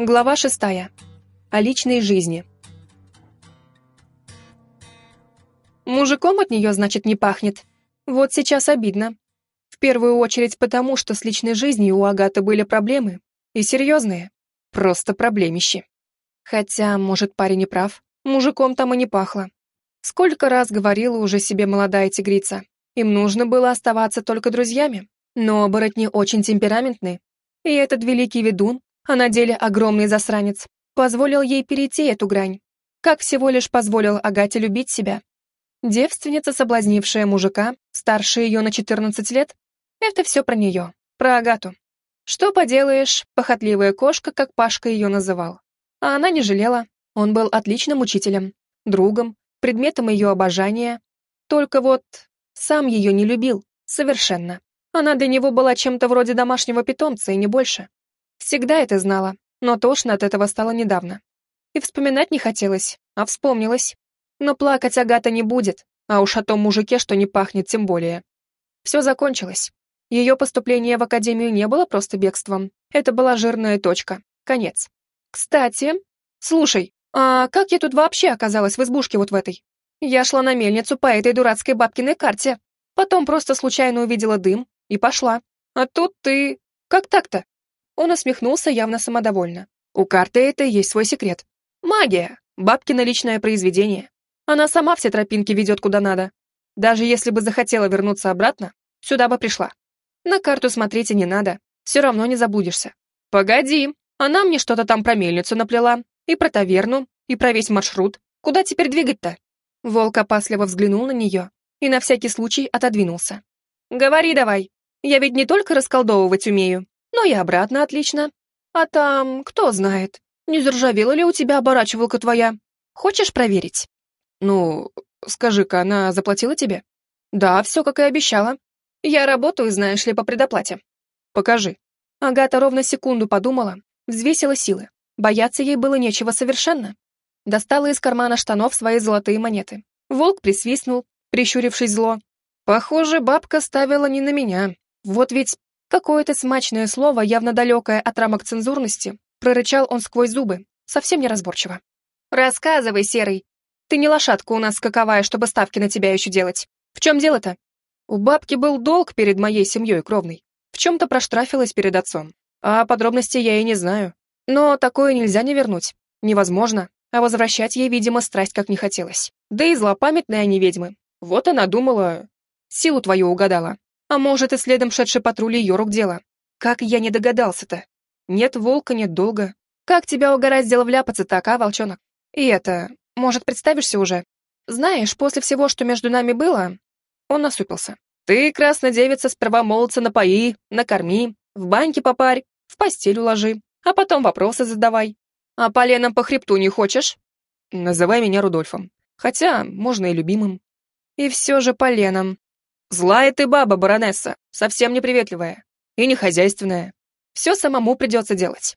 Глава шестая. О личной жизни. Мужиком от нее, значит, не пахнет. Вот сейчас обидно. В первую очередь потому, что с личной жизнью у Агаты были проблемы. И серьезные. Просто проблемищи. Хотя, может, парень не прав. Мужиком там и не пахло. Сколько раз говорила уже себе молодая тигрица. Им нужно было оставаться только друзьями. Но оборотни очень темпераментны. И этот великий ведун, а на деле огромный засранец, позволил ей перейти эту грань. Как всего лишь позволил Агате любить себя. Девственница, соблазнившая мужика, старше ее на 14 лет, это все про нее, про Агату. Что поделаешь, похотливая кошка, как Пашка ее называл. А она не жалела, он был отличным учителем, другом, предметом ее обожания. Только вот сам ее не любил, совершенно. Она для него была чем-то вроде домашнего питомца и не больше. Всегда это знала, но тошно от этого стало недавно. И вспоминать не хотелось, а вспомнилось. Но плакать Агата не будет, а уж о том мужике, что не пахнет, тем более. Все закончилось. Ее поступление в академию не было просто бегством. Это была жирная точка. Конец. Кстати, слушай, а как я тут вообще оказалась в избушке вот в этой? Я шла на мельницу по этой дурацкой бабкиной карте. Потом просто случайно увидела дым и пошла. А тут ты... Как так-то? Он усмехнулся явно самодовольно. У карты это есть свой секрет. Магия. Бабкино личное произведение. Она сама все тропинки ведет куда надо. Даже если бы захотела вернуться обратно, сюда бы пришла. На карту смотреть и не надо. Все равно не забудешься. Погоди, она мне что-то там про мельницу наплела. И про таверну, и про весь маршрут. Куда теперь двигать-то? Волк опасливо взглянул на нее и на всякий случай отодвинулся. «Говори давай. Я ведь не только расколдовывать умею, но и обратно отлично. А там, кто знает, не заржавела ли у тебя оборачивалка твоя? Хочешь проверить? Ну, скажи-ка, она заплатила тебе? Да, все, как и обещала. Я работаю, знаешь ли, по предоплате. Покажи. Агата ровно секунду подумала, взвесила силы. Бояться ей было нечего совершенно. Достала из кармана штанов свои золотые монеты. Волк присвистнул, прищурившись зло. Похоже, бабка ставила не на меня. Вот ведь Какое-то смачное слово, явно далекое от рамок цензурности, прорычал он сквозь зубы, совсем неразборчиво. «Рассказывай, Серый. Ты не лошадка у нас скаковая, чтобы ставки на тебя еще делать. В чем дело-то?» У бабки был долг перед моей семьей кровной. В чем-то проштрафилась перед отцом. А подробностей я и не знаю. Но такое нельзя не вернуть. Невозможно. А возвращать ей, видимо, страсть как не хотелось. Да и злопамятные они ведьмы. Вот она думала... Силу твою угадала. А может, и следом шедший патруль ее рук дело. Как я не догадался-то? Нет волка, нет долга. Как тебя угораздило вляпаться так, а, волчонок? И это, может, представишься уже? Знаешь, после всего, что между нами было, он насупился. Ты, красная девица, сперва молодца напои, накорми, в баньке попарь, в постель уложи, а потом вопросы задавай. А поленом по хребту не хочешь? Называй меня Рудольфом. Хотя, можно и любимым. И все же поленом. Злая ты баба, баронесса, совсем неприветливая. И не хозяйственная. Все самому придется делать.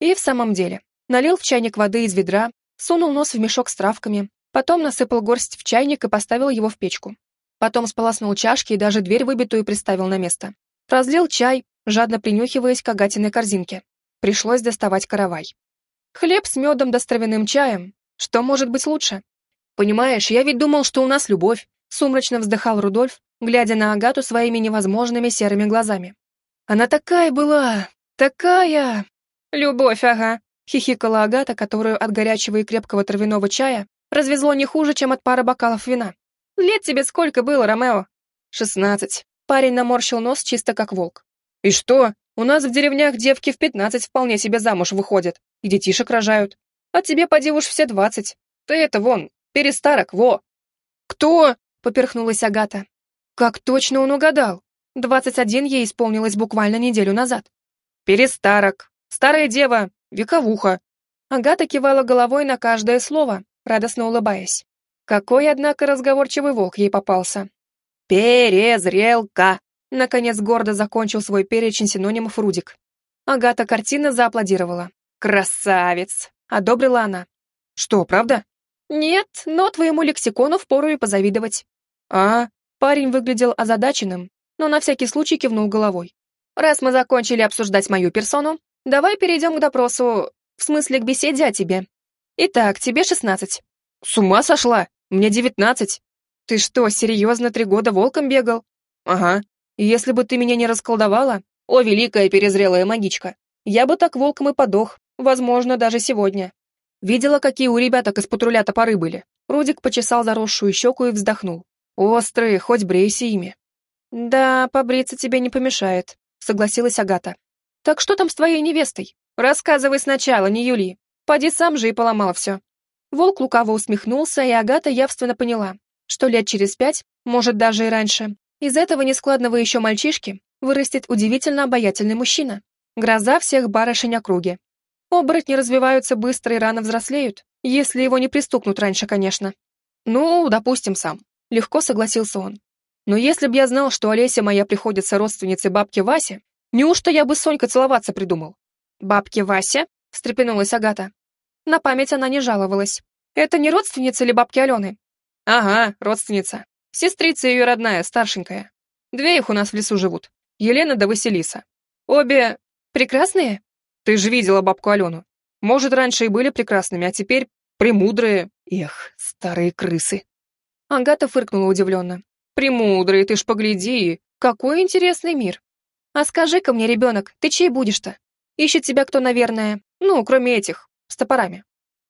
И в самом деле, налил в чайник воды из ведра, сунул нос в мешок с травками, потом насыпал горсть в чайник и поставил его в печку. Потом сполоснул чашки и даже дверь выбитую приставил на место. Разлил чай, жадно принюхиваясь к агатиной корзинке. Пришлось доставать каравай. Хлеб с медом да чаем. Что может быть лучше? Понимаешь, я ведь думал, что у нас любовь. Сумрачно вздыхал Рудольф, глядя на Агату своими невозможными серыми глазами. «Она такая была! Такая!» «Любовь, ага!» — хихикала Агата, которую от горячего и крепкого травяного чая развезло не хуже, чем от пары бокалов вина. «Лет тебе сколько было, Ромео?» «Шестнадцать». Парень наморщил нос чисто как волк. «И что? У нас в деревнях девки в пятнадцать вполне себе замуж выходят и детишек рожают. А тебе, поди уж, все двадцать. Ты это вон, перестарок, во!» «Кто?» — поперхнулась Агата. Как точно он угадал? Двадцать один ей исполнилось буквально неделю назад. Перестарок, старая дева, вековуха. Агата кивала головой на каждое слово, радостно улыбаясь. Какой, однако, разговорчивый волк ей попался. Перезрелка! Наконец гордо закончил свой перечень синонимов Рудик. Агата картина зааплодировала. «Красавец!» — одобрила она. «Что, правда?» «Нет, но твоему лексикону впору и позавидовать». «А, Парень выглядел озадаченным, но на всякий случай кивнул головой. «Раз мы закончили обсуждать мою персону, давай перейдем к допросу В смысле, к беседе о тебе. Итак, тебе шестнадцать. С ума сошла? Мне девятнадцать. Ты что, серьезно три года волком бегал? Ага. Если бы ты меня не расколдовала, о, великая перезрелая магичка, я бы так волком и подох, возможно, даже сегодня. Видела, какие у ребяток из патруля топоры были. Рудик почесал заросшую щеку и вздохнул. Острые, хоть брейся ими. Да, побриться тебе не помешает, согласилась Агата. Так что там с твоей невестой? Рассказывай сначала, не Юли. Поди сам же и поломал все. Волк лукаво усмехнулся, и Агата явственно поняла, что лет через пять, может даже и раньше, из этого нескладного еще мальчишки вырастет удивительно обаятельный мужчина. Гроза всех барышень округи. Оборотни развиваются быстро и рано взрослеют, если его не пристукнут раньше, конечно. Ну, допустим, сам. Легко согласился он. Но если б я знал, что Олеся моя приходится родственницей бабки Васе, неужто я бы с Сонькой целоваться придумал? Бабки Вася? встрепенулась Агата. На память она не жаловалась. Это не родственница ли бабки Алены? Ага, родственница. Сестрица ее родная, старшенькая. Две их у нас в лесу живут. Елена да Василиса. Обе прекрасные? Ты же видела бабку Алену. Может, раньше и были прекрасными, а теперь премудрые. Эх, старые крысы. Агата фыркнула удивленно. Премудрые, ты ж погляди, какой интересный мир. А скажи-ка мне, ребенок, ты чей будешь-то? Ищет тебя кто, наверное, ну, кроме этих, с топорами.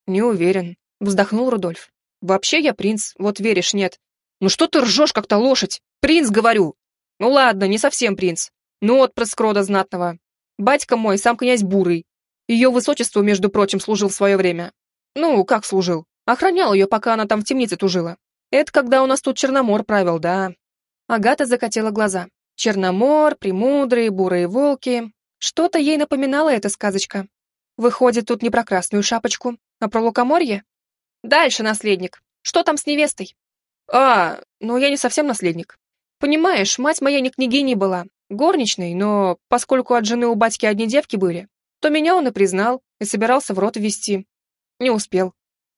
Не уверен, вздохнул Рудольф. Вообще я принц, вот веришь, нет. Ну что ты ржешь, как-то лошадь? Принц, говорю. Ну ладно, не совсем принц. Ну, отпрыск рода знатного. Батька мой, сам князь Бурый. Ее высочество, между прочим, служил в свое время. Ну, как служил? Охранял ее, пока она там в темнице тужила. Это когда у нас тут Черномор правил, да. Агата закатила глаза. Черномор, премудрые, бурые волки. Что-то ей напоминала эта сказочка. Выходит, тут не про красную шапочку, а про лукоморье? Дальше, наследник. Что там с невестой? А, ну я не совсем наследник. Понимаешь, мать моя не княгиней была, горничной, но поскольку от жены у батьки одни девки были, то меня он и признал, и собирался в рот ввести. Не успел.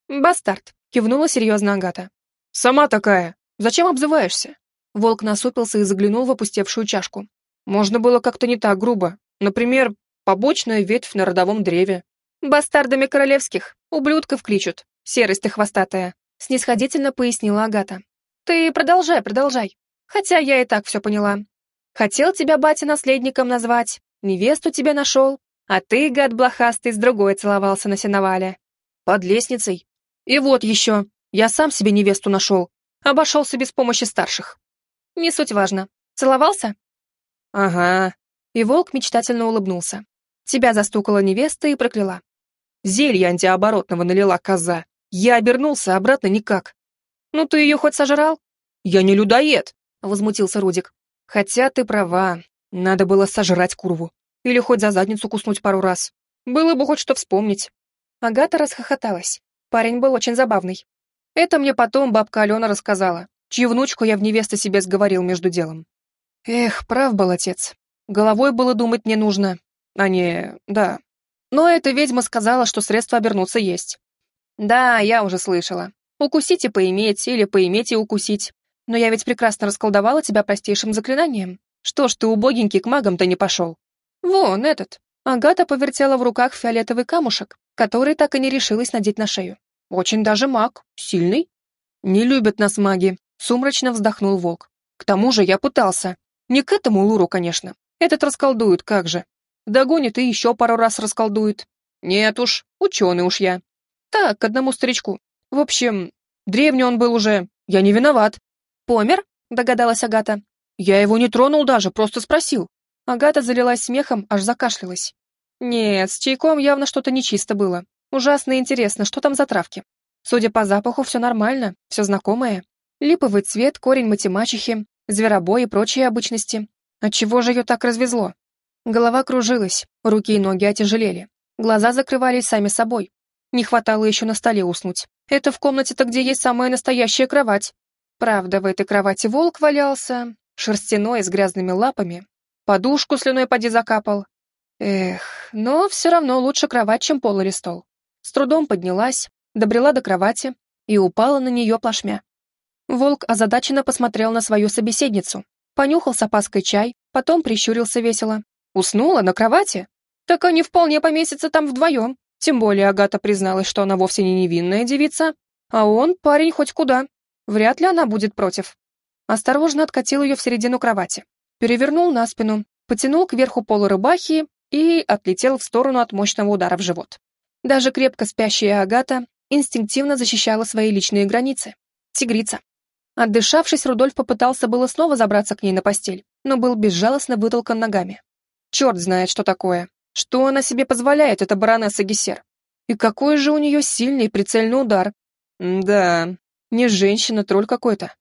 Бастард, кивнула серьезно Агата. Сама такая. Зачем обзываешься? Волк насупился и заглянул в опустевшую чашку. Можно было как-то не так грубо. Например, побочная ветвь на родовом древе. Бастардами королевских, ублюдков кличут. Серость ты хвостатая, снисходительно пояснила Агата. Ты продолжай, продолжай. Хотя я и так все поняла. Хотел тебя батя наследником назвать, невесту тебе нашел, а ты, гад блохастый, с другой целовался на сеновале. Под лестницей. И вот еще, я сам себе невесту нашел, обошелся без помощи старших. Не суть важно. Целовался? Ага. И волк мечтательно улыбнулся. Тебя застукала невеста и прокляла. Зелье антиоборотного налила коза. Я обернулся, обратно никак. Ну ты ее хоть сожрал? Я не людоед, возмутился Рудик. Хотя ты права, надо было сожрать курву. Или хоть за задницу куснуть пару раз. Было бы хоть что вспомнить. Агата расхохоталась. Парень был очень забавный. Это мне потом бабка Алена рассказала, чью внучку я в невесты себе сговорил между делом. Эх, прав был отец. Головой было думать не нужно, а не... да. Но эта ведьма сказала, что средства обернуться есть. Да, я уже слышала. Укусить и поиметь, или поиметь и укусить. Но я ведь прекрасно расколдовала тебя простейшим заклинанием. Что ж ты, убогенький, к магам-то не пошел? Вон этот. Агата повертела в руках фиолетовый камушек, который так и не решилась надеть на шею. Очень даже маг. Сильный. Не любят нас маги. Сумрачно вздохнул волк. К тому же я пытался. Не к этому Луру, конечно. Этот расколдует, как же. Догонит и еще пару раз расколдует. Нет уж, ученый уж я. Так, к одному старичку. В общем, древний он был уже. Я не виноват. «Помер?» — догадалась Агата. «Я его не тронул даже, просто спросил». Агата залилась смехом, аж закашлялась. Нет, с чайком явно что-то нечисто было. Ужасно интересно, что там за травки. Судя по запаху, все нормально, все знакомое. Липовый цвет, корень матемачехи, зверобой и прочие обычности. Отчего же ее так развезло? Голова кружилась, руки и ноги отяжелели. Глаза закрывались сами собой. Не хватало еще на столе уснуть. Это в комнате-то, где есть самая настоящая кровать. Правда, в этой кровати волк валялся, шерстяной, с грязными лапами. Подушку слюной поди закапал. Эх, но все равно лучше кровать, чем пол или стол. С трудом поднялась, добрела до кровати и упала на нее плашмя. Волк озадаченно посмотрел на свою собеседницу, понюхал с опаской чай, потом прищурился весело. Уснула на кровати? Так они вполне поместятся там вдвоем. Тем более Агата призналась, что она вовсе не невинная девица, а он парень хоть куда. Вряд ли она будет против. Осторожно откатил ее в середину кровати, перевернул на спину, потянул кверху полу рубахи и отлетел в сторону от мощного удара в живот. Даже крепко спящая Агата инстинктивно защищала свои личные границы. Тигрица. Отдышавшись, Рудольф попытался было снова забраться к ней на постель, но был безжалостно вытолкан ногами. Черт знает, что такое. Что она себе позволяет, эта баронесса Гессер? И какой же у нее сильный прицельный удар. да, не женщина, тролль какой-то.